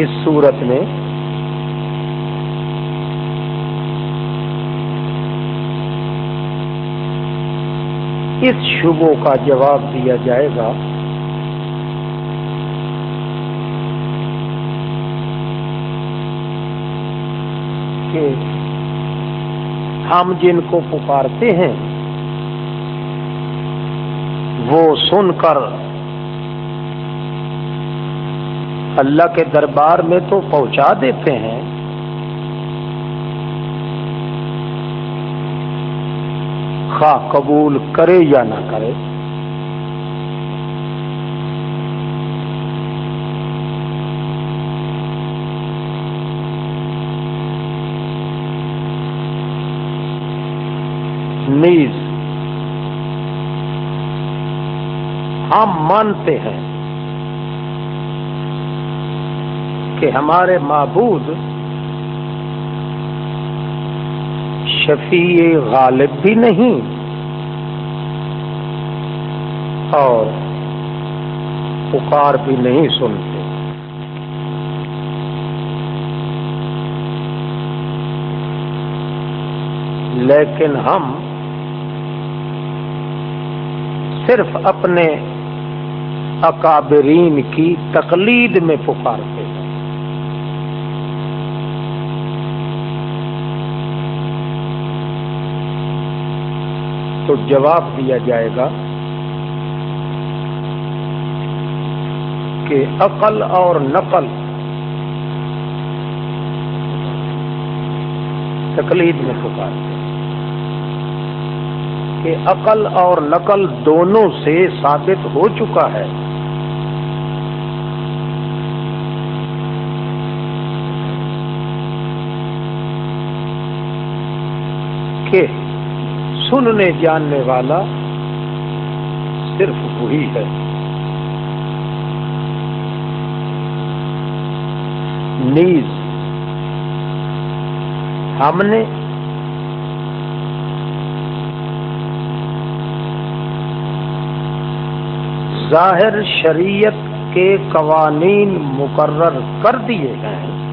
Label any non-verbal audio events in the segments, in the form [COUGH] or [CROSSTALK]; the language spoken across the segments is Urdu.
اس صورت میں اس شبوں کا جواب دیا جائے گا کہ ہم جن کو پکارتے ہیں وہ سن کر اللہ کے دربار میں تو پہنچا دیتے ہیں۔ خواہ قبول کرے یا نہ کرے۔ نیز ہم مانتے ہیں۔ کہ ہمارے معبود شفیع غالب بھی نہیں اور پکار بھی نہیں سنتے۔ لیکن ہم صرف اپنے اکابرین کی تقلید میں پکارتے تو جواب دیا جائے گا کہ عقل اور نقل تقلید میں پکارتے کہ عقل اور نقل دونوں سے ثابت ہو چکا ہے۔ کہ سننے جاننے والا صرف وہی ہے۔ نیز ہم نے ظاہر شریعت کے قوانین مقرر کر دیے ہیں۔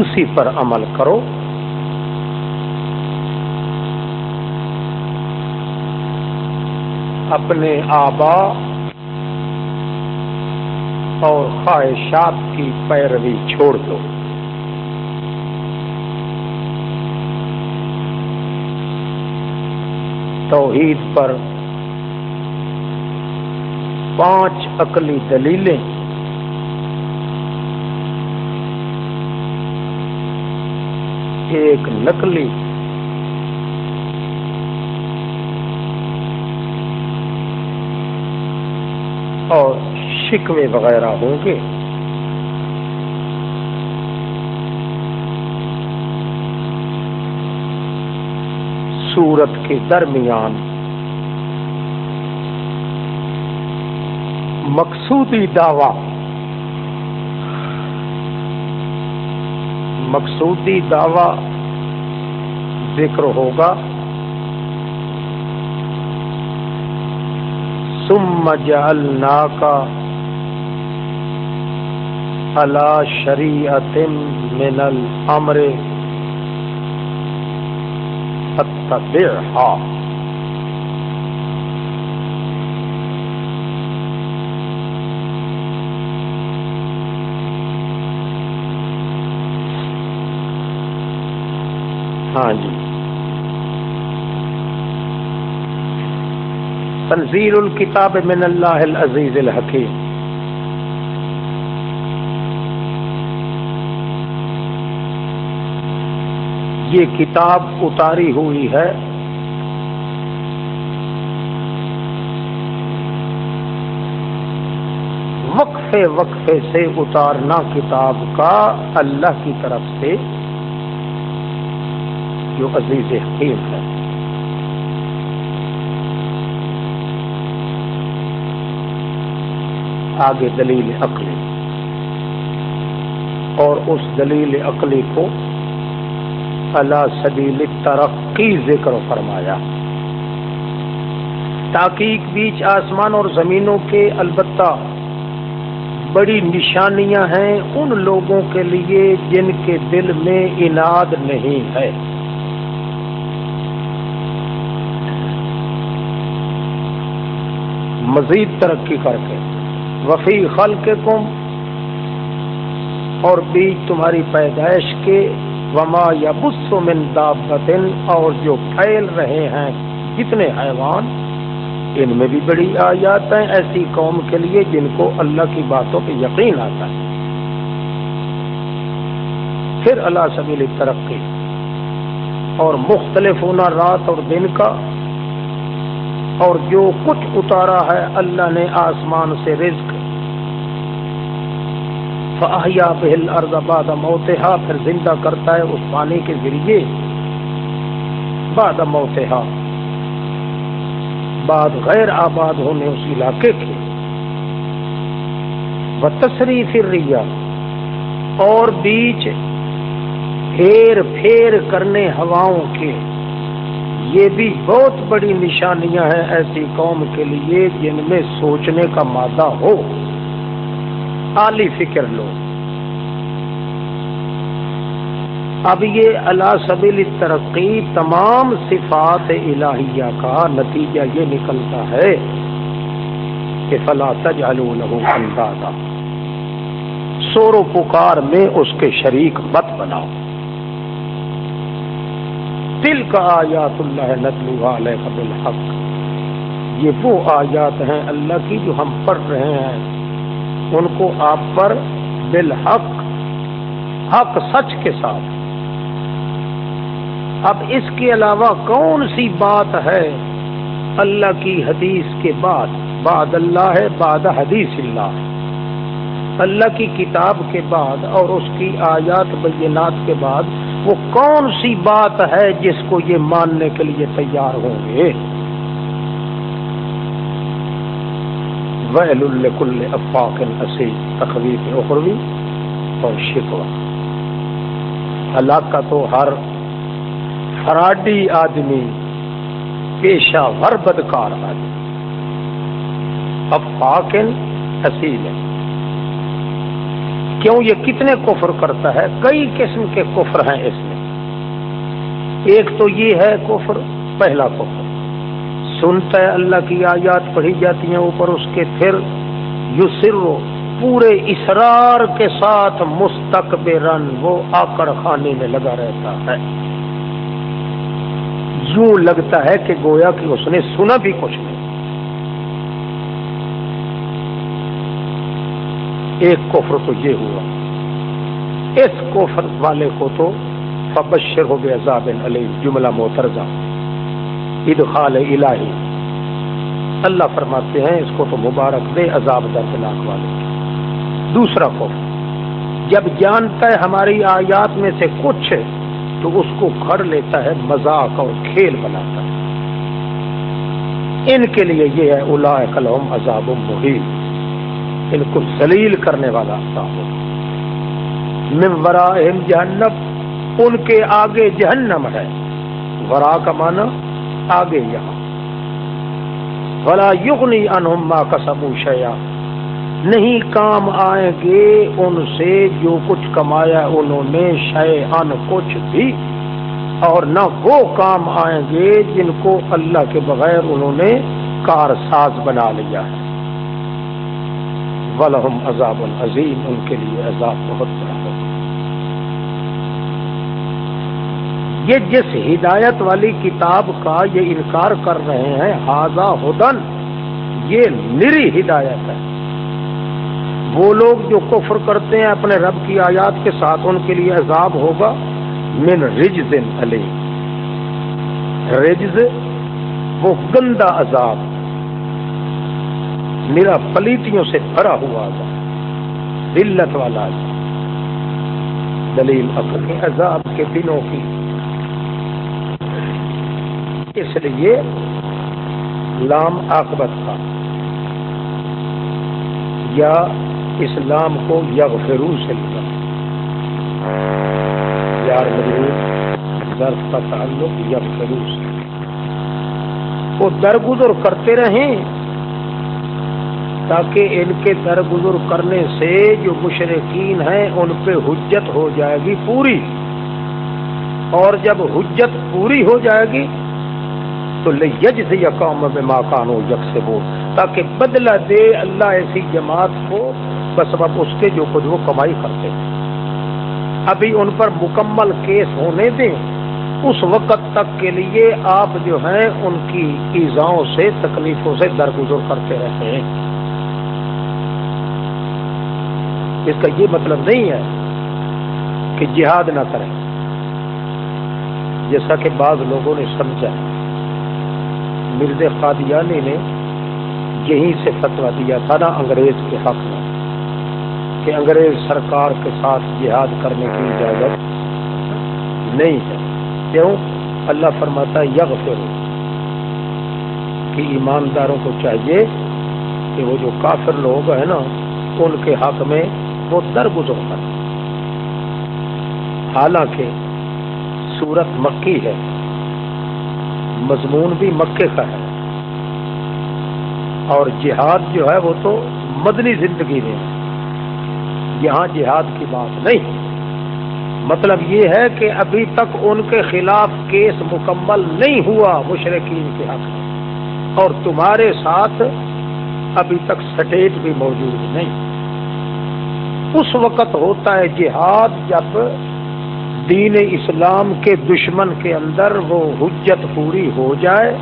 اسی پر عمل کرو۔ اپنے آبا اور خواہشات کی پیروی چھوڑ دو۔ توحید پر پانچ عقلی دلیلیں ایک نقلی اور شکوے وغیرہ ہوں گے۔ سورت کے درمیان مقصودی دعوی مقصودی دعوی ذکر ہوگا۔ ثم کا على شریعت من الامر اتبعها ہاں جی۔ تنزیل الکتاب من اللہ العزیز الحکیم۔ یہ کتاب اتاری ہوئی ہے۔ وقفے وقفے سے اتارنا کتاب کا اللہ کی طرف سے۔ جو عزیز حکیم ہے۔ آگے دلیل عقلی۔ اور اس دلیل عقلی کو اللہ سبیل ترقی ذکر فرمایا۔ تاکیق بیچ آسمان اور زمینوں کے البتہ بڑی نشانیاں ہیں ان لوگوں کے لیے جن کے دل میں اناد نہیں ہے۔ مزید ترقی کر کے۔ وفی خل کے کم اور بیچ تمہاری پیدائش کے۔ وما یا من دابتن، اور جو پھیل رہے ہیں کتنے حیوان۔ ان میں بھی بڑی آیات ہیں ایسی قوم کے لیے جن کو اللہ کی باتوں پہ یقین آتا ہے۔ پھر اللہ سبیل ترقی، اور مختلف ہونا رات اور دن کا اور جو کچھ اتارا ہے اللہ نے آسمان سے رزق۔ فاحیا پہل ارد آباد موتحا پھر زندہ کرتا ہے اس پانی کے ذریعے بعد موتحا بعد غیر آباد ہونے اس علاقے کے۔ وہ تصری پھر ریا اور بیچ پھیر پھیر کرنے ہواؤں کے۔ یہ بھی بہت بڑی نشانیاں ہیں ایسی قوم کے لیے جن میں سوچنے کا مادہ ہو۔ عالی فکر لو۔ اب یہ اللہ سبیل ترقی تمام صفات الہیہ کا نتیجہ یہ نکلتا ہے کہ فلا تجعلوا له اندازا سور و پکار میں اس کے شریک مت بناؤ۔ دل کا آیات اللہ نتلو علیہ بالحق. یہ وہ آیات ہیں اللہ کی جو ہم پڑھ رہے ہیں. ان کو آپ پر بالحق، حق سچ کے ساتھ. اب اس کے علاوہ کون سی بات ہے اللہ کی حدیث کے بعد؟ بعد اللہ ہے، بعد حدیث اللہ. اللہ کی کتاب کے بعد اور اس کی آیات بینات کے بعد وہ کون سی بات ہے جس کو یہ ماننے کے لیے تیار ہوں گے؟ ویل الکل افاق اسی تخویف اخروی اور شکوہ۔ اللہ کا تو ہر فراڈی آدمی، پیشہ ور بدکار آدمی۔ اب پاکن حسین کیوں یہ کتنے کفر کرتا ہے؟ کئی قسم کے کفر ہیں اس میں۔ ایک تو یہ ہے کفر، پہلا کفر۔ سنتا ہے اللہ کی آیات پڑھی جاتی ہیں اوپر اس کے پھر یو پورے اسرار کے ساتھ مستقبرن وہ آکڑ خانے میں لگا رہتا ہے۔ یوں لگتا ہے کہ گویا کہ اس نے سنا بھی کچھ نہیں۔ ایک کفر تو یہ ہوا۔ اس کفر والے کو تو فبشر ہو گیا عذاب علی جملہ موترزہ ادخال الہی۔ اللہ فرماتے ہیں اس کو تو مبارک دے عذاب دردناک والے۔ دوسرا کفر۔ جب جانتا ہے ہماری آیات میں سے کچھ تو اس کو گھڑ لیتا ہے، مذاق اور کھیل بناتا ہے۔ ان کے لیے یہ ہے الا کلوم عذاب محیط ان کو ذلیل کرنے والا ممورا جہنم، ان کے آگے جہنم ہے۔ ورا کا معنی آگے یہاں۔ بلا یغنی انہما کا سبو شیا نہیں کام آئیں گے ان سے جو کچھ کمایا انہوں نے شے ان کچھ بھی۔ اور نہ وہ کام آئیں گے جن کو اللہ کے بغیر انہوں نے کار ساز بنا لیا ہے۔ ولہم عذاب العظیم ان کے لیے عذاب بہت بڑا ہوگا۔ یہ جس ہدایت والی کتاب کا یہ انکار کر رہے ہیں ہاضا ہدن یہ نری ہدایت ہے۔ وہ لوگ جو کفر کرتے ہیں، اپنے رب کی آیات کے ساتھ ان کے لیے عذاب ہوگا۔ من رجز علی رجز، وہ گندا عذاب۔ میرا پلیتیوں سے بھرا ہوا عذاب دلت والا عذاب دلیل اپنے عذاب کے دنوں کی۔ اس لیے لام آکبت کا۔ یا اسلام کو یغفرو سے لگا۔ یار مجرور ظرف کا تعلق یب فروس وہ درگزر کرتے رہیں۔ تاکہ ان کے درگزر کرنے سے جو مشرقین ہیں ان پہ حجت ہو جائے گی پوری۔ اور جب حجت پوری ہو جائے گی، تو یج سے قوم میں ماکان ہو یک سے وہ تاکہ بدلہ دے اللہ ایسی جماعت کو، بس اب اس کے جو کچھ وہ کمائی کرتے ہیں۔ ابھی ان پر مکمل کیس ہونے دیں۔ اس وقت تک کے لیے آپ جو ہیں، ان کی ایزاؤں سے، تکلیفوں سے درگزر کرتے رہتے ہیں۔ اس کا یہ مطلب نہیں ہے کہ جہاد نہ کریں جیسا کہ بعض لوگوں نے سمجھا مرز قادیانی نے یہیں سے فتوا دیا تھا نا انگریز کے حق میں، کہ انگریز سرکار کے ساتھ جہاد کرنے کی اجازت نہیں ہے۔ کیوں؟ اللہ فرماتا یگ فرو کہ ایمانداروں کو چاہیے کہ وہ جو کافر لوگ ہیں نا، ان کے حق میں وہ درگزر کر۔ حالانکہ سورت مکی ہے۔ مضمون بھی مکے کا ہے۔ اور جہاد جو ہے وہ تو مدنی زندگی میں ہے۔ یہاں جہاد کی بات نہیں۔ مطلب یہ ہے کہ ابھی تک ان کے خلاف کیس مکمل نہیں ہوا مشرقین کے حق میں۔ اور تمہارے ساتھ ابھی تک سٹیٹ بھی موجود نہیں۔ اس وقت ہوتا ہے جہاد جب دین اسلام کے دشمن کے اندر وہ حجت پوری ہو جائے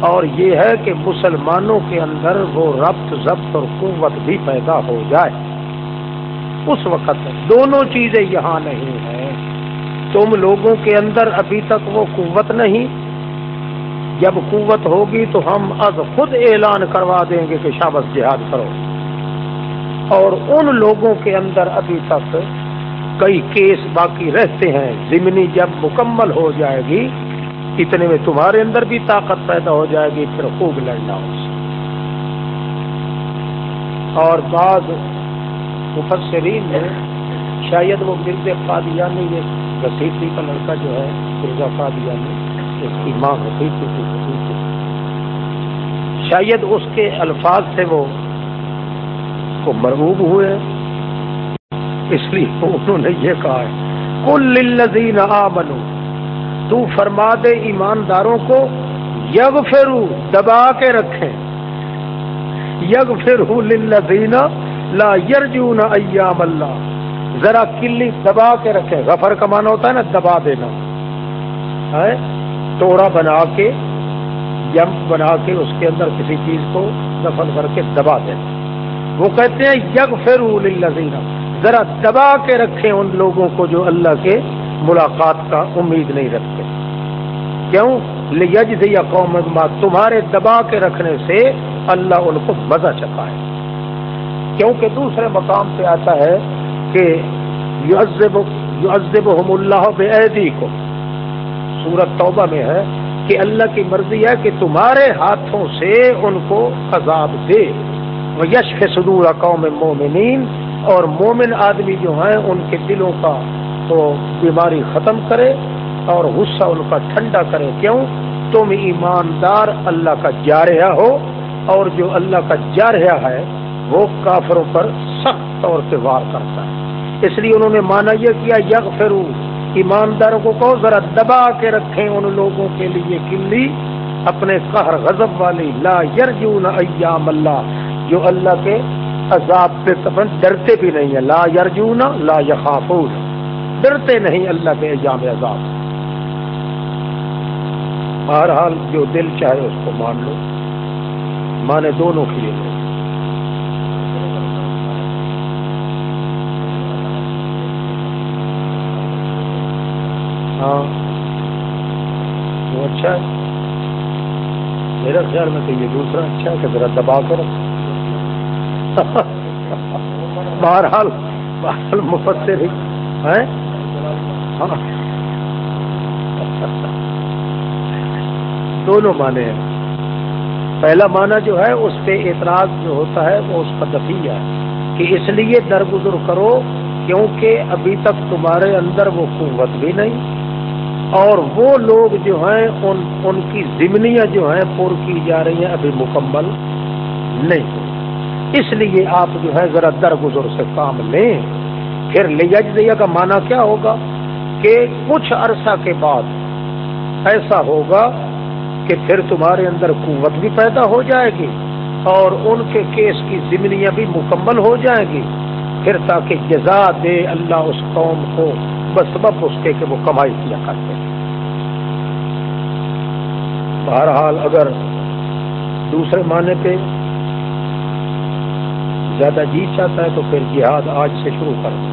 اور یہ ہے کہ مسلمانوں کے اندر وہ ربط، ضبط اور قوت بھی پیدا ہو جائے۔ اس وقت دونوں چیزیں یہاں نہیں ہیں۔ تم لوگوں کے اندر ابھی تک وہ قوت نہیں۔ جب قوت ہوگی تو ہم اب خود اعلان کروا دیں گے کہ شابت جہاد کرو۔ اور ان لوگوں کے اندر ابھی تک کئی کیس باقی رہتے ہیں۔ ضمنی جب مکمل ہو جائے گی، اتنے میں تمہارے اندر بھی طاقت پیدا ہو جائے گی، پھر خوب لڑنا ہو اور بعض مفسرین نے شاید وہ مرز قادیانی یہ گسیٹی کا لڑکا جو ہے، مرزا قادیانی، اس کی ماں ہوتی تھی شاید اس کے الفاظ سے وہ کو مرغوب ہوئے۔ اس لیے انہوں نے یہ کہا ہے کل للذین آمنو تو فرما دے ایمانداروں کو یگ فرو دبا کے رکھیں۔ یگ فرو للذین لا یرجون ایام اللہ ذرا کلی دبا کے رکھے غفر کا ہوتا ہے نا، دبا دینا۔ توڑا بنا کے جمپ بنا کے اس کے اندر کسی چیز کو دفن کر کے دبا دینا۔ وہ کہتے ہیں یگ فر ذرا دبا کے رکھے ان لوگوں کو جو اللہ کے ملاقات کا امید نہیں رکھتے۔ کیوں؟ یج قوم تمہارے دبا کے رکھنے سے اللہ ان کو مزہ چکائے کیونکہ دوسرے مقام پہ آتا ہے کہ اللہ بے کو سورت توبہ میں ہے کہ اللہ کی مرضی ہے کہ تمہارے ہاتھوں سے ان کو عذاب دے۔ وہ یش کے صدور قوم مومنین۔ اور مومن آدمی جو ہیں، ان کے دلوں کا تو بیماری ختم کرے اور غصہ ان کا ٹھنڈا کرے۔ کیوں؟ تم ایماندار اللہ کا جارحہ ہو اور جو اللہ کا جارحہ ہے، وہ کافروں پر سخت طور سے وار کرتا ہے۔ اس لیے انہوں نے مانا یہ کیا یگ فرو ایمانداروں کو کہو، ذرا دبا کے رکھیں ان لوگوں کے لیے کلی اپنے قہر غضب والی۔ لا یرجون ایام اللہ۔ جو اللہ کے عذاب پہ تبن ڈرتے بھی نہیں ہیں۔ لا یرجون، لا یخافون۔ ڈرتے نہیں اللہ کے ایام عذاب۔ بہرحال جو دل چاہے اس کو مان لو۔ مانے دونوں کے لیے۔ ہاں۔ وہ اچھا ہے۔ میرا خیال میں تو یہ دوسرا اچھا ہے کہ ذرا دبا کر [LAUGHS] بہرحال بہرحال مفت سے ہاں۔ دونوں معنی ہیں۔ پہلا معنی جو ہے، اس پہ اعتراض جو ہوتا ہے، وہ اس کا دفیع ہے کہ اس لیے درگزر کرو کیونکہ ابھی تک تمہارے اندر وہ قوت بھی نہیں اور وہ لوگ جو ہیں، ان ان کی ضمنیاں جو ہیں پور کی جا رہی ہیں، ابھی مکمل نہیں اس لیے آپ جو ہے ذرا درگزر سے کام لیں۔ پھر لیا کا معنی کیا ہوگا؟ کہ کچھ عرصہ کے بعد ایسا ہوگا کہ پھر تمہارے اندر قوت بھی پیدا ہو جائے گی اور ان کے کیس کی ضمنیاں بھی مکمل ہو جائیں گی۔ پھر تاکہ جزا دے اللہ اس قوم کو بسبب اس کے کہ وہ کمائی کیا کرتے بہرحال اگر دوسرے معنی پہ زیادہ جی چاہتا ہے تو پھر جہاد آج سے شروع کر دیں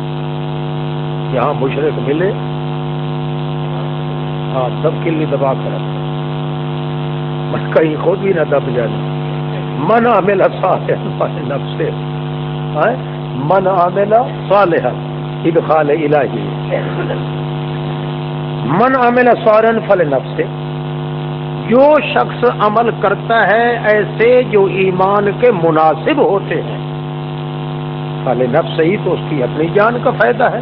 یہاں مشرق ملے ہاں دب کے لیے دبا کر کہیں خود بھی نہ دب جانا من عمل صالح نفس من عمل صالح ادخال الہی۔ من عمل صالحا فل نفس جو شخص عمل کرتا ہے، ایسے جو ایمان کے مناسب ہوتے ہیں۔ فل نفس ہی تو اس کی اپنی جان کا فائدہ ہے۔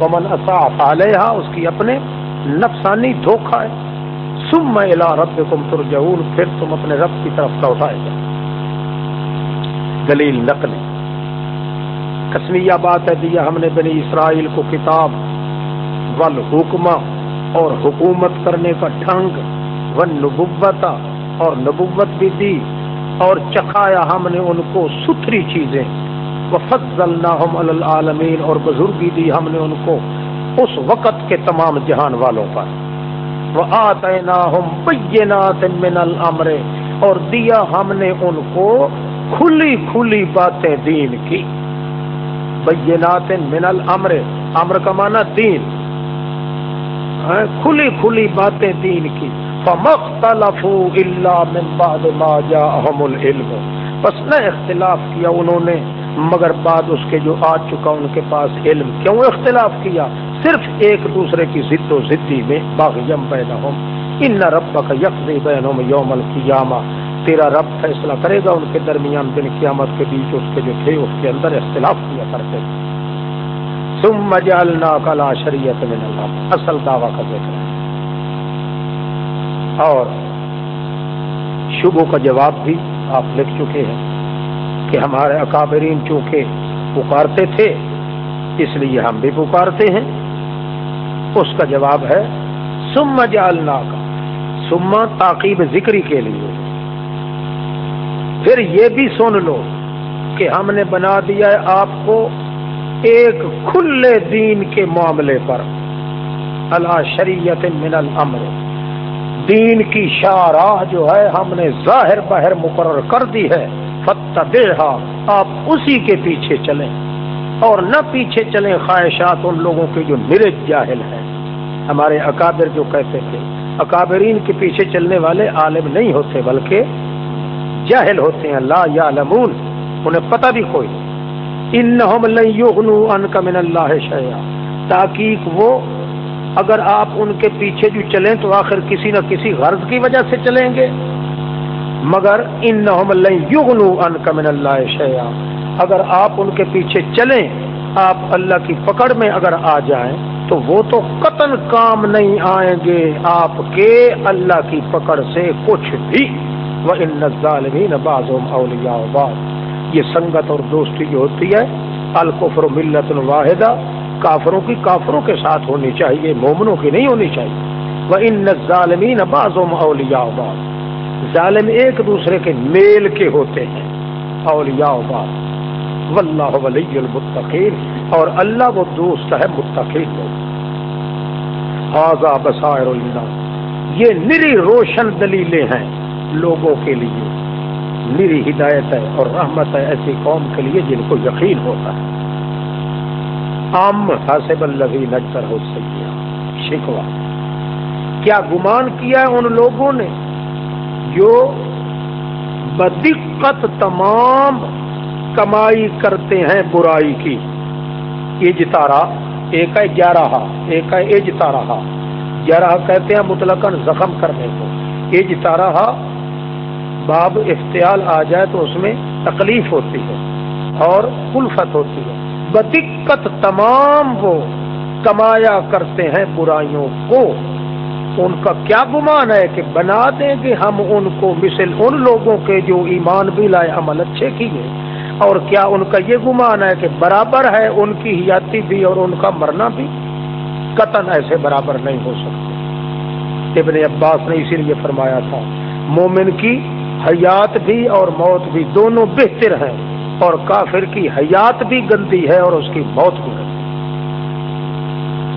ومن اصا فالحہ اس کی اپنے نفسانی دھوکھا ہے۔ سم میں الا رب کم ترجعون، پھر تم اپنے رب کی طرف کا اٹھائے گا دلیل نقل۔ کسمیہ بات ہے دیا ہم نے بنی اسرائیل کو کتاب ول حکمہ اور حکومت کرنے کا ڈھنگ و نبوت اور نبوت بھی دی اور چکھایا ہم نے ان کو ستھری چیزیں۔ وہ فضل العالمین اور بزرگی دی ہم نے ان کو اس وقت کے تمام جہان والوں پر۔ وہ آتے من الامر اور دیا ہم نے ان کو کھلی کھلی باتیں دین کی۔ بینات من الامر، امر کا معنی دین۔ ہاں، کھلی کھلی باتیں دین کی۔ فمختلفوا الا من بعد ما جاءهم العلم۔ بس نہ اختلاف کیا انہوں نے۔ مگر بعد اس کے جو آ چکا ان کے پاس علم، کیوں اختلاف کیا؟ صرف ایک دوسرے کی ضد و ضدی میں باغیم پیدا ہوں۔ ان رب کا یکری بینہم یوم القیامہ۔ تیرا رب فیصلہ کرے گا ان کے درمیان دن قیامت کے بیچ اس کے جو تھے، اس کے اندر اختلاف کیا کرتے۔ ثم جعلنا کلا شریعت من اللہ۔ اصل دعویٰ کا ذکر۔ اور شبوں کا جواب بھی آپ لکھ چکے ہیں۔ کہ ہمارے اکابرین چونکہ پکارتے تھے، اس لیے ہم بھی پکارتے ہیں۔ اس کا جواب ہے سم جالنا کا سما تاقیب ذکری کے لیے۔ پھر یہ بھی سن لو کہ ہم نے بنا دیا ہے آپ کو ایک کھلے دین کے معاملے پر۔ اللہ شریعت من الامر۔ دین کی شاہراہ جو ہے، ہم نے ظاہر باہر مقرر کر دی ہے۔ فتح آپ اسی کے پیچھے چلیں اور نہ پیچھے چلیں خواہشات ان لوگوں کے جو نرج جاہل ہیں۔ ہمارے اکابر جو کہتے تھے، اکابرین کے پیچھے چلنے والے عالم نہیں ہوتے بلکہ جاہل ہوتے ہیں، لا یا لمون انہیں پتہ بھی کوئی ان ان کا من اللہ شیا تاکہ وہ، اگر آپ ان کے پیچھے جو چلیں تو آخر کسی نہ کسی غرض کی وجہ سے چلیں گے۔ مگر ان یغنو ان کا من اللہ شیا اگر آپ ان کے پیچھے چلیں، آپ اللہ کی پکڑ میں اگر آ جائیں، تو وہ تو قتل کام نہیں آئیں گے۔ آپ کے اللہ کی پکڑ سے کچھ بھی۔ وہ ان ظالمین بعض اولیاء بعض۔ یہ سنگت اور دوستی جو ہوتی ہے۔ القفر ملت الواحدہ کافروں کی کافروں کے ساتھ ہونی چاہیے، مومنوں کی نہیں ہونی چاہیے۔ وہ ان ظالمین بعض اولیاء بعض۔ ظالم ایک دوسرے کے میل کے ہوتے ہیں۔ اولیاء بعض واللہ ولی المتقین۔ اور اللہ وہ دوست ہے، متقین لوگ۔ حاضہ بسائر اللہ یہ نری روشن دلیلیں ہیں لوگوں کے لیے۔ میری ہدایت ہے اور رحمت ہے ایسی قوم کے لیے جن کو یقین ہوتا ہے۔ عام حاصب البی نجر ہو سکیا شکوا کیا گمان کیا ہے ان لوگوں نے؟ جو بدقت تمام کمائی کرتے ہیں برائی کی۔ اجتارا ایک ہے گیارہ ایک ہے اجتارا گیارہ کہتے ہیں مطلق زخم کرنے کو۔ اجتارا باب اختیال آ جائے تو اس میں تکلیف ہوتی ہے اور الفت ہوتی ہے۔ بدقت تمام وہ کمایا کرتے ہیں برائیوں کو۔ ان کا کیا گمان ہے کہ بنا دیں گے ہم ان کو مثل ان لوگوں کے جو ایمان بھی لائے، عمل اچھے کیے۔ اور کیا ان کا یہ گمان ہے کہ برابر ہے ان کی حیاتی بھی اور ان کا مرنا بھی؟ قطن ایسے برابر نہیں ہو سکتے۔ ابن عباس نے اسی لیے فرمایا تھا، مومن کی حیات بھی اور موت بھی دونوں بہتر ہیں اور کافر کی حیات بھی گندی ہے اور اس کی موت بھی گندی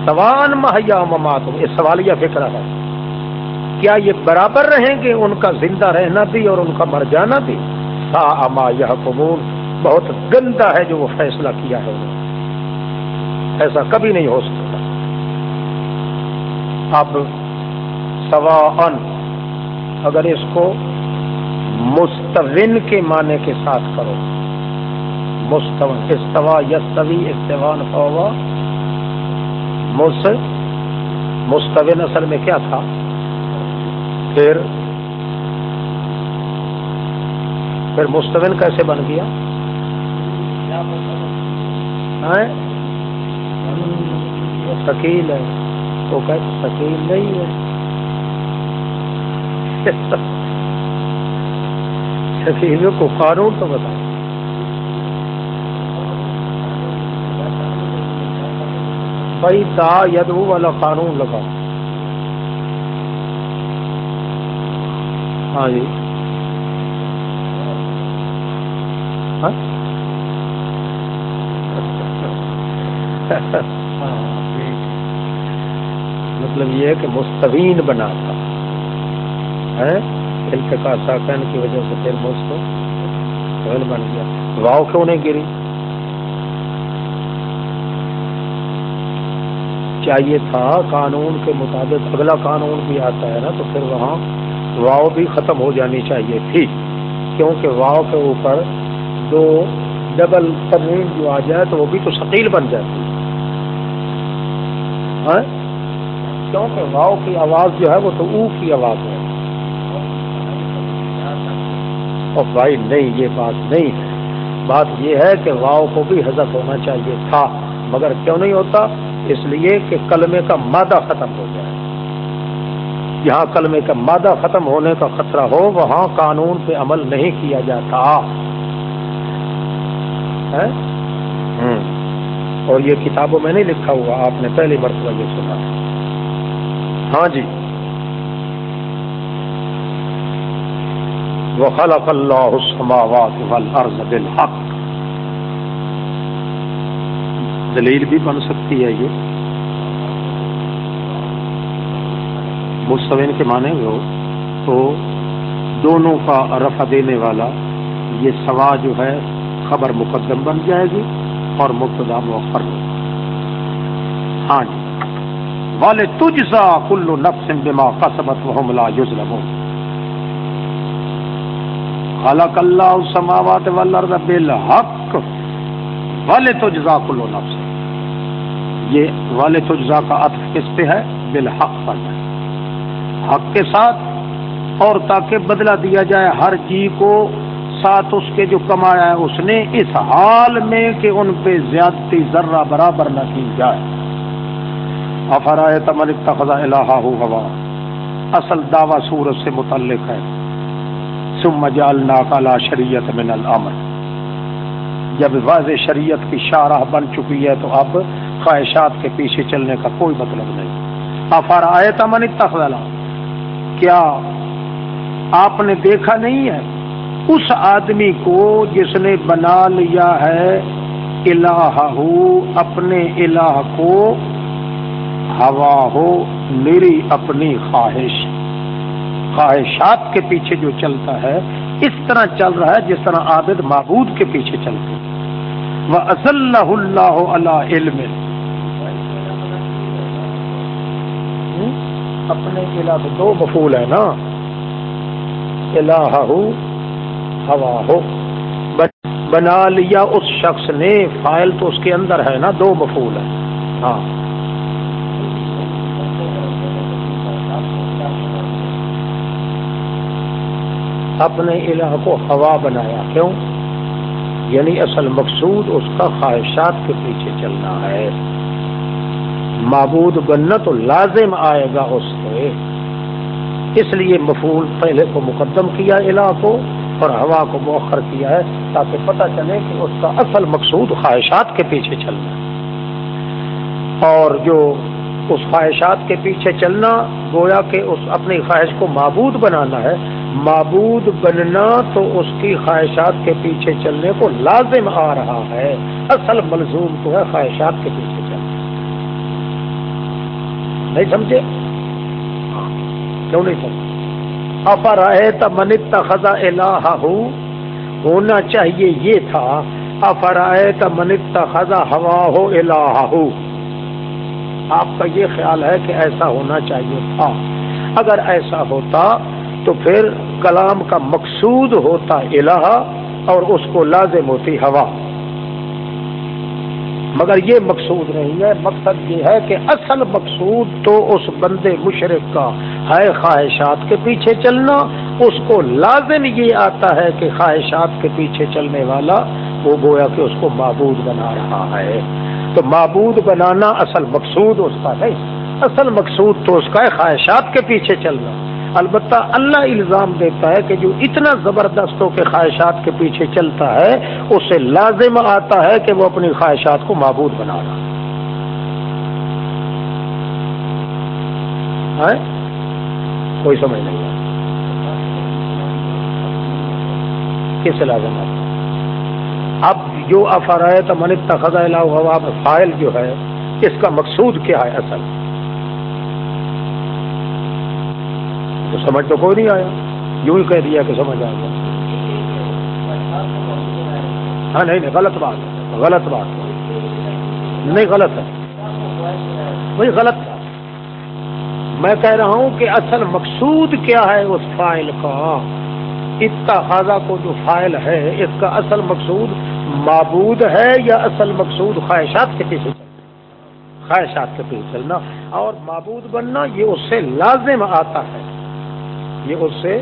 سوان مہیا ممات یہ سوالیہ فکر ہے۔ کیا یہ برابر رہیں گے؟ ان کا زندہ رہنا بھی اور ان کا مر جانا بھی۔ سا اما یہ قبول بہت گندا ہے جو وہ فیصلہ کیا ہے۔ ایسا کبھی نہیں ہو سکتا۔ اب سوا ان اگر اس کو مستون کے معنی کے ساتھ کرو۔ مستون استوا یستوی، استوان فوا مس مستون اصل میں کیا تھا؟ پھر پھر مستون کیسے بن گیا؟ شکیل ہے۔ تو کہ شکیل نہیں ہے۔ شکیل کو قانون تو بتا۔ بھائی تا یدو والا قانون لگا ہاں جی۔ ہاں؟ مطلب یہ ہے کہ مستوین بنا تھا۔ ہاں؟ التقا ساکن کی وجہ سے پھر مستوین بن گیا۔ واؤ کیوں نہیں گری؟ چاہیے تھا، قانون کے مطابق اگلا قانون بھی آتا ہے نا، تو پھر وہاں واؤ بھی ختم ہو جانی چاہیے تھی، کیونکہ واؤ کے اوپر دو ڈبل ترمیم جو آ جائے تو وہ بھی تو شکیل بن جاتی۔ ہے کیونکہ واؤ کی آواز جو ہے وہ تو او کی آواز ہے۔ اور بھائی نہیں، یہ بات نہیں ہے۔ بات یہ ہے کہ واؤ کو بھی حضرت ہونا چاہیے تھا، مگر کیوں نہیں ہوتا؟ اس لیے کہ کلمے کا مادہ ختم ہو جائے۔ جہاں کلمے کا مادہ ختم ہونے کا خطرہ ہو وہاں قانون پہ عمل نہیں کیا جاتا۔ اور یہ کتابوں میں نہیں لکھا ہوا آپ نے پہلی مرتبہ یہ سنا۔ ہاں جی۔ وہ خلق اللہ السماوات والارض بالحق۔ دلیل بھی بن سکتی ہے یہ۔ مستوین کے معنی ہو تو دونوں کا رفع دینے والا یہ سوا جو ہے خبر مقدم بن جائے گی اور مبتدا مؤخر ہو۔ ہاں جی۔ والے تجزا کلو نفس بما قسمت وهم لا يظلمون خلق اللہ السماوات والارض بالحق۔ والے تجزا کلو نفس۔ یہ والے تجزا کا عطف کس پہ ہے؟ بالحق پر ہے۔ حق کے ساتھ اور تاکہ بدلہ دیا جائے، ہر چیز کو ساتھ اس کے جو کمایا ہے، اس نے اس حال میں کہ ان پہ زیادتی ذرہ برابر نہ کی جائے۔ افرائے تملک تخذا الہا ہو ہوا۔ اصل دعوی سورج سے متعلق ہے۔ ثم جعلنا کالا شریعت من الامر۔ جب واضح شریعت کی شارح بن چکی ہے تو اب خواہشات کے پیچھے چلنے کا کوئی مطلب نہیں۔ افرائے تملک تخذا کیا آپ نے دیکھا نہیں ہے؟ اس آدمی کو جس نے بنا لیا ہے الہ اپنے الہ کو ہوا ہو، میری اپنی خواہش۔ خواہشات کے پیچھے جو چلتا ہے، اس طرح چل رہا ہے جس طرح عابد معبود کے پیچھے چلتے وہ اللہ اللہ اللہ علم اپنے الہ دو مفول ہے نا۔ الہ ہوا ہو بنا لیا اس شخص نے، فائل تو اس کے اندر ہے نا، دو مفول ہے ہاں۔ اپنے الہ کو ہوا بنایا۔ کیوں؟ یعنی اصل مقصود اس کا خواہشات کے پیچھے چلنا ہے۔ معبود بننا تو لازم آئے گا اس سے اس لیے مفول پہلے کو مقدم کیا، الہ کو اور ہوا کو مؤخر کیا ہے تاکہ پتہ چلے کہ اس کا اصل مقصود خواہشات کے پیچھے چلنا ہے۔ اور جو اس خواہشات کے پیچھے چلنا، گویا کہ اس اپنی خواہش کو معبود بنانا ہے، معبود بننا تو اس کی خواہشات کے پیچھے چلنے کو لازم آ رہا ہے۔ اصل ملزوم تو ہے خواہشات کے پیچھے چلنا۔ نہیں سمجھے؟ کیوں نہیں سمجھے افر ہے منت خزا الہ ہونا چاہیے یہ تھا افر ہے منت خزا ہوا ہو الہ آپ کا یہ خیال ہے کہ ایسا ہونا چاہیے تھا۔ اگر ایسا ہوتا تو پھر کلام کا مقصود ہوتا الہ اور اس کو لازم ہوتی ہوا۔ مگر یہ مقصود نہیں ہے، مقصد یہ ہے کہ اصل مقصود تو اس بندے مشرق کا ہے خواہشات کے پیچھے چلنا، اس کو لازم یہ آتا ہے کہ خواہشات کے پیچھے چلنے والا وہ گویا کہ اس کو معبود بنا رہا ہے۔ تو معبود بنانا اصل مقصود اس کا نہیں، اصل مقصود تو اس کا ہے خواہشات کے پیچھے چلنا۔ البتہ اللہ الزام دیتا ہے کہ جو اتنا زبردست ہو کے خواہشات کے پیچھے چلتا ہے، اس سے لازم آتا ہے کہ وہ اپنی خواہشات کو معبود بنا رہا ہے۔ کوئی سمجھ نہیں کس لازم آتا اب جو افرائے تو من تخذ ہوا فائل جو ہے، اس کا مقصود کیا ہے اصل؟ تو سمجھ تو کوئی نہیں آیا۔ یوں ہی کہہ دیا کہ سمجھ آ گیا۔ ہاں نہیں نہیں، غلط بات غلط بات نہیں، غلط ہے۔ وہی غلط میں کہہ رہا ہوں کہ اصل مقصود کیا ہے اس فائل کا؟ اتخاذہ کو جو فائل ہے، اس کا اصل مقصود معبود ہے یا اصل مقصود خواہشات کے پیچھے چلنا؟ خواہشات کے پیچھے چلنا۔ اور معبود بننا یہ اس سے لازم آتا ہے۔ یہ اس سے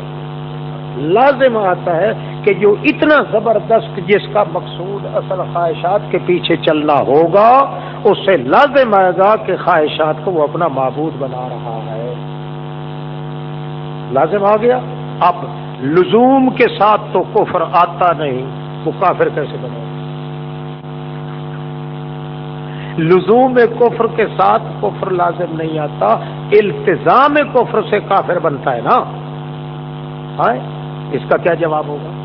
لازم آتا ہے کہ جو اتنا زبردست جس کا مقصود اصل خواہشات کے پیچھے چلنا ہوگا اس سے لازم آئے گا کہ خواہشات کو وہ اپنا معبود بنا رہا ہے۔ لازم آ گیا۔ اب لزوم کے ساتھ تو کفر آتا نہیں، وہ کافر کیسے بنے؟ لزوم کفر کے ساتھ کفر لازم نہیں آتا التظام کفر سے کافر بنتا ہے نا۔ اس کا کیا جواب ہوگا؟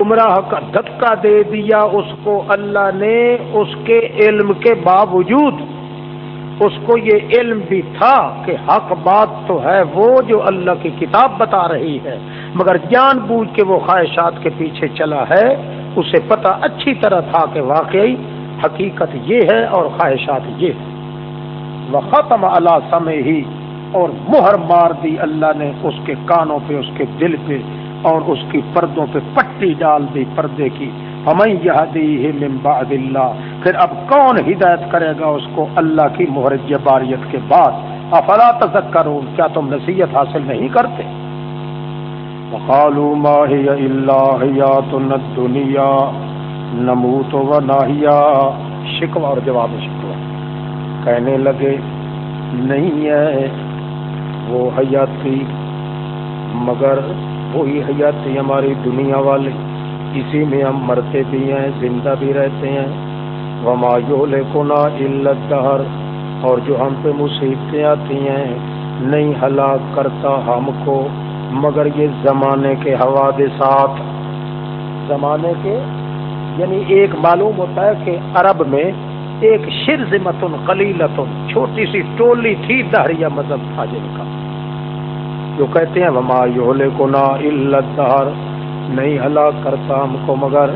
عمراہ کا دھکا دے دیا اس کو اللہ نے اس کے علم کے باوجود۔ اس کو یہ علم بھی تھا کہ حق بات تو ہے وہ جو اللہ کی کتاب بتا رہی ہے، مگر جان بوجھ کے وہ خواہشات کے پیچھے چلا ہے۔ اسے پتا اچھی طرح تھا کہ واقعی حقیقت یہ ہے اور خواہشات یہ ہے وہ ختم اللہ سمے ہی اور مہر مار دی اللہ نے اس کے کانوں پہ، اس کے دل پہ۔ اور اس کی پردوں پہ پٹی ڈال دی پردے کی۔ ہمیں یہ دی بعد اللہ پھر اب کون ہدایت کرے گا اس کو اللہ کی مہر جباریت کے بعد؟ افلا تذکرون، کیا تم نصیحت حاصل نہیں کرتے؟ ما هي الا حیات الدنیا نموت و ناہیا شکوا اور جواب شکوا کہنے لگے، نہیں ہے، وہ حیاتی مگر وہی حیاتی ہماری دنیا والے اسی میں ہم مرتے بھی ہیں، زندہ بھی رہتے ہیں۔ وما یہلکنا الا الدہر اور جو ہم پہ مصیبتیں آتی ہیں، نہیں ہلاک کرتا ہم کو، مگر یہ زمانے کے حوادثات۔ زمانے کے یعنی ایک معلوم ہوتا ہے کہ عرب میں ایک شرزمتن قلیلتن چھوٹی سی ٹولی تھی دہریہ مذہب تھا جن کا۔ جو کہتے ہیں، وما یولے کو نا الدہر نہیں ہلاک کرتا ہم کو مگر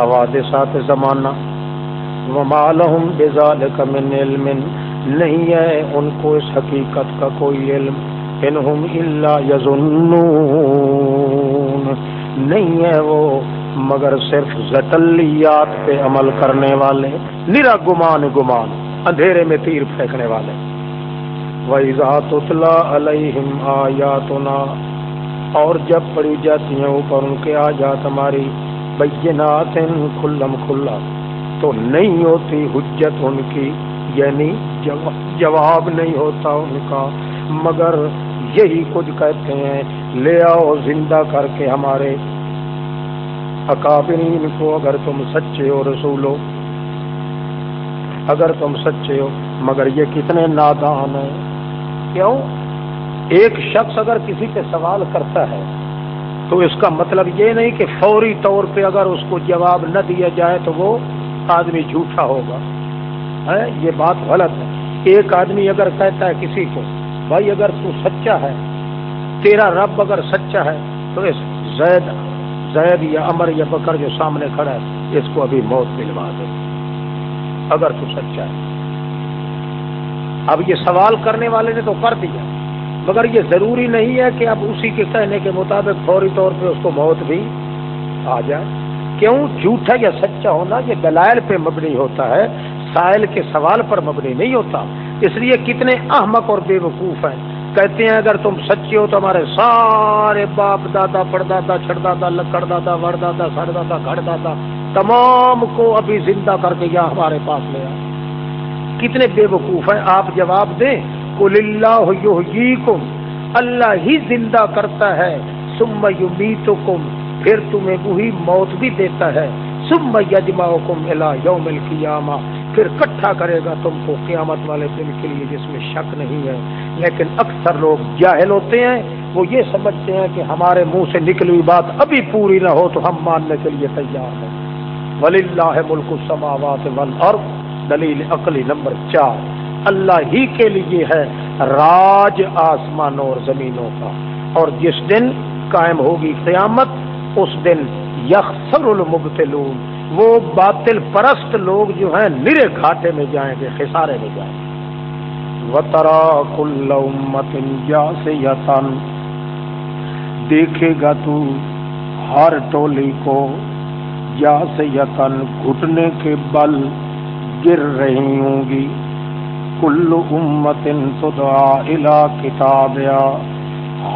حوادثات زمانہ۔ وما لهم بذلك من علم نہیں ہے ان کو اس حقیقت کا کوئی علم۔ انہم الا یظنون نہیں ہے وہ مگر صرف زٹلیات پہ عمل کرنے والے، نرا گمان گمان، اندھیرے میں تیر پھینکنے والے۔ وَإِذَا تُتْلَى عَلَيْهِمْ آيَاتُنَا اور جب پڑھی جاتی ہیں اوپر ان کے آجات ہماری، بینات کھلم کھلا، تو نہیں ہوتی حجت ان کی یعنی جواب نہیں ہوتا ان کا۔ مگر یہی کچھ کہتے ہیں، لے آؤ زندہ کر کے ہمارے اکابرین کو، اگر تم سچے ہو رسولو۔ اگر تم سچے ہو، مگر یہ کتنے نادان ہیں۔ کیوں؟ ایک شخص اگر کسی پہ سوال کرتا ہے تو اس کا مطلب یہ نہیں کہ فوری طور پہ اگر اس کو جواب نہ دیا جائے تو وہ آدمی جھوٹا ہوگا۔ یہ بات غلط ہے۔ ایک آدمی اگر کہتا ہے کسی کو، بھائی اگر تو سچا ہے، تیرا رب اگر سچا ہے، تو اس زید زید یا امر یا بکر جو سامنے کھڑا ہے، اس کو ابھی موت دلوا دے۔ اگر تو سچا ہے۔ اب یہ سوال کرنے والے نے تو کر دیا، مگر یہ ضروری نہیں ہے کہ اب اسی کے کہنے کے مطابق فوری طور پہ اس کو موت بھی آ جائے۔ کیوں؟ جھوٹا یا سچا ہونا یہ دلائل پہ مبنی ہوتا ہے، سائل کے سوال پر مبنی نہیں ہوتا۔ اس لیے کتنے احمق اور بے وقوف ہیں۔ کہتے ہیں، اگر تم سچے ہو تو ہمارے سارے باپ دادا پڑدادا چھڑ دادا، لکڑ دادا، وڑ دادا سڑ دادا، گھڑ دادا، تمام کو ابھی زندہ کر کے یا ہمارے پاس لے آئے۔ کتنے بے وقوف ہیں؟ آپ جواب دیں۔ کل اللہ اللہ ہی زندہ کرتا ہے۔ سم یمیتکم پھر تمہیں وہی موت بھی دیتا ہے۔ سم یجمعکم الی یوم القیامہ پھر کٹھا کرے گا تم کو قیامت والے دن کے لیے، جس میں شک نہیں ہے۔ لیکن اکثر لوگ جاہل ہوتے ہیں، وہ یہ سمجھتے ہیں کہ ہمارے منہ سے نکلی ہوئی بات ابھی پوری نہ ہو تو ہم ماننے کے لیے تیار ہیں۔ ولی اللہ ملک السماوات والارض دلیل عقلی نمبر چار۔ اللہ ہی کے لیے ہے راج آسمانوں اور زمینوں کا۔ اور جس دن قائم ہوگی قیامت، اس دن یخسر المبتلون۔ وہ باطل پرست لوگ جو ہیں، نرے گھاٹے میں جائیں گے، خسارے میں جائیں گے۔ وطرا کل امت سے یتن دیکھے گا تو ہر ٹولی کو یا سے یتن گھٹنے کے بل۔ گر رہی ہوں گی۔ کل امت تدعا الى کتاب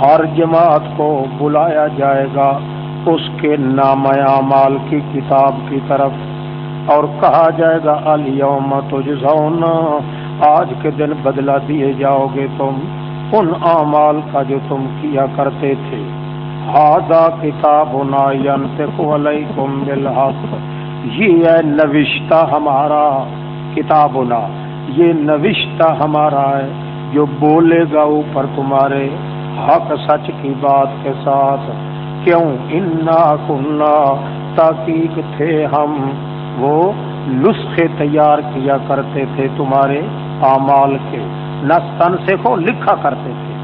ہر جماعت کو بلایا جائے گا اس کے نام اعمال کی کتاب کی طرف۔ اور کہا جائے گا، الیوم تجزون آج کے دن بدلہ دیے جاؤ گے تم ان اعمال کا جو تم کیا کرتے تھے۔ ہاضا کتاب علیکم بالحق۔ یہ ہے نوشتہ ہمارا کتاب یہ نوشتہ ہمارا ہے، جو بولے گا اوپر تمہارے حق، سچ کی بات کے ساتھ۔ کیوں؟ انا کننا تاکیق تھے ہم۔ وہ نسخے تیار کیا کرتے تھے تمہارے اعمال کے۔ نہ تن سے کو لکھا کرتے تھے۔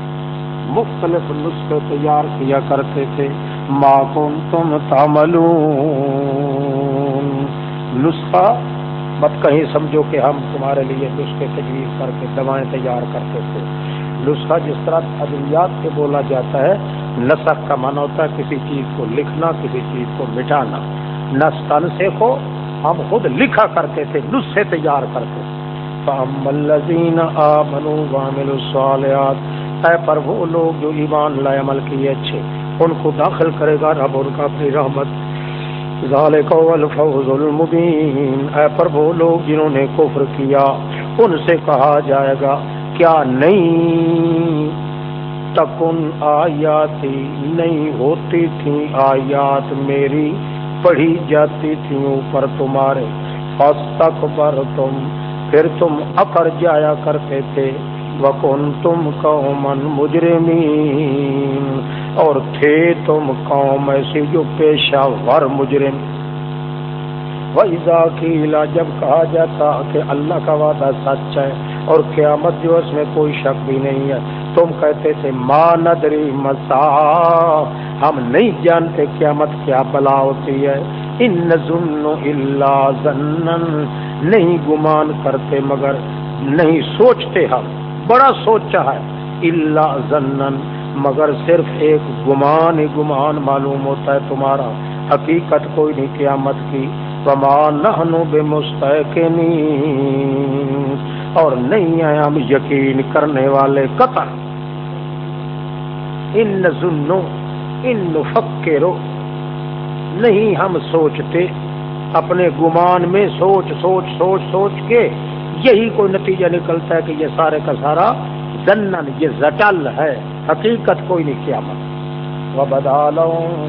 مختلف نسخے تیار کیا کرتے تھے۔ ما کن تم تامل نسخہ مت کہیں سمجھو کہ ہم تمہارے لیے نسخے تجویز کر کے دوائیں تیار کرتے تھے۔ نسخہ جس طرح ادویات سے بولا جاتا ہے، نسخ کا من ہوتا ہے کسی چیز کو لکھنا، کسی چیز کو مٹانا۔ نستن سے کو ہم خود لکھا کرتے تھے، نسخے تیار کرتے تھے۔ اے پر وہ لوگ جو ایمان لائے، عمل کیے اچھے، ان کو داخل کرے گا رب ان کا اپنی رحمت۔ ذالک الفوز المبین۔ اے پر وہ لوگ جنہوں نے کفر کیا، ان سے کہا جائے گا، کیا نہیں؟ تکن آیاتی نہیں ہوتی تھی آیات میری، پڑھی جاتی تھی اوپر تمہارے۔ تک پر تم پھر تم اکڑ جایا کرتے تھے۔ وکن تم قومن مجرمین اور تھے تم قوم ایسی جو پیشہ ور مجرم۔ ویزا کیلا جب کہا جاتا کہ اللہ کا وعدہ سچ ہے اور قیامت جو اس میں کوئی شک بھی نہیں ہے، تم کہتے تھے ماں ندری مسا ہم نہیں جانتے قیامت کیا بلا ہوتی ہے۔ ان ظن اللہ زنن نہیں گمان کرتے مگر نہیں سوچتے ہم۔ بڑا سوچا ہے۔ اللہ زنن مگر صرف ایک گمان ہی گمان معلوم ہوتا ہے تمہارا۔ حقیقت کوئی نہیں، قیامت کی۔ وما نحنو بے اور نہیں آئے ہم یقین کرنے والے قطر۔ ان ظنو، ان نفکرو۔ نہیں ہم سوچتے، اپنے گمان میں سوچ سوچ سوچ سوچ کے یہی کوئی نتیجہ نکلتا ہے کہ یہ سارے کا سارا زنن یہ زٹل ہے، حقیقت کوئی نہیں، قیامت۔ وہ بدالوں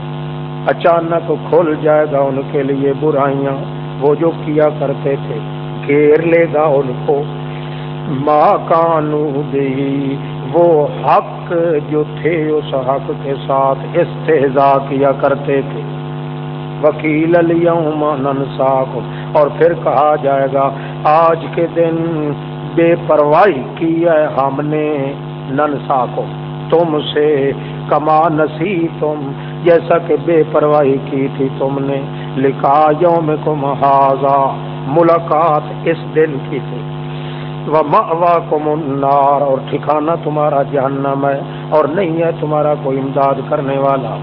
اچانک کھل جائے گا ان کے لیے برائیاں، وہ جو کیا کرتے تھے، گھیر لے گا ان کو۔ ماں کانو دی وہ حق جو تھے، اس حق کے ساتھ استحضا کیا کرتے تھے۔ وکیل اليوم ننساکم، اور پھر کہا جائے گا، آج کے دن بے پرواہی کی ہے ہم نے ننساکم، تم سے کما نسی تم جیسا کہ بے پرواہی کی تھی تم نے، لکھا یوم کم حاضا ملاقات اس دن کی تھی۔ وہ کم النار، اور ٹھکانا تمہارا جہنم ہے، اور نہیں ہے تمہارا کوئی امداد کرنے والا۔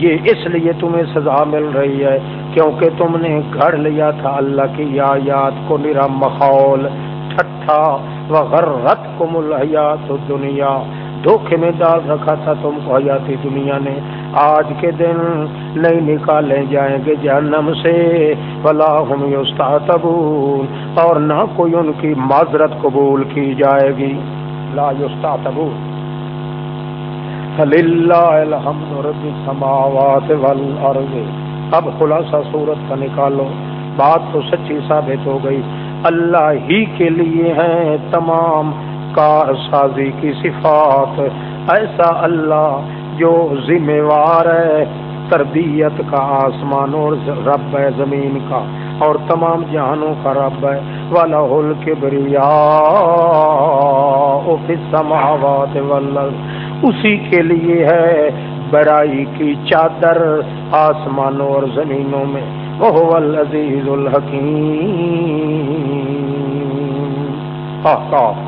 یہ اس لیے تمہیں سزا مل رہی ہے کیونکہ تم نے گھڑ لیا تھا اللہ کی آیات کو نرا مخول، ٹھٹھا وغرت کم الحیات دنیا دھوکے میں ڈال رکھا تھا تم کو حیاتی دنیا نے۔ آج کے دن نہیں نکالے جائیں گے جہنم سے۔ بلا ہم یستعتبون، اور نہ کوئی ان کی معذرت قبول کی جائے گی۔ لا یستعتبون۔ فللہ الحمد رب السماوات والارض۔ اب خلاصہ صورت کا نکالو۔ بات تو سچی ثابت ہو گئی۔ اللہ ہی کے لیے ہیں تمام کار سازی کی صفات۔ ایسا اللہ جو ذمہ وار ہے، تربیت کا آسمان اور رب ہے زمین کا۔ اور تمام جہانوں کا رب ہے والا ہول کے بریا سماوات اسی کے لیے ہے بڑائی کی چادر آسمانوں اور زمینوں میں۔ وہ العزیز الحکیم آہ۔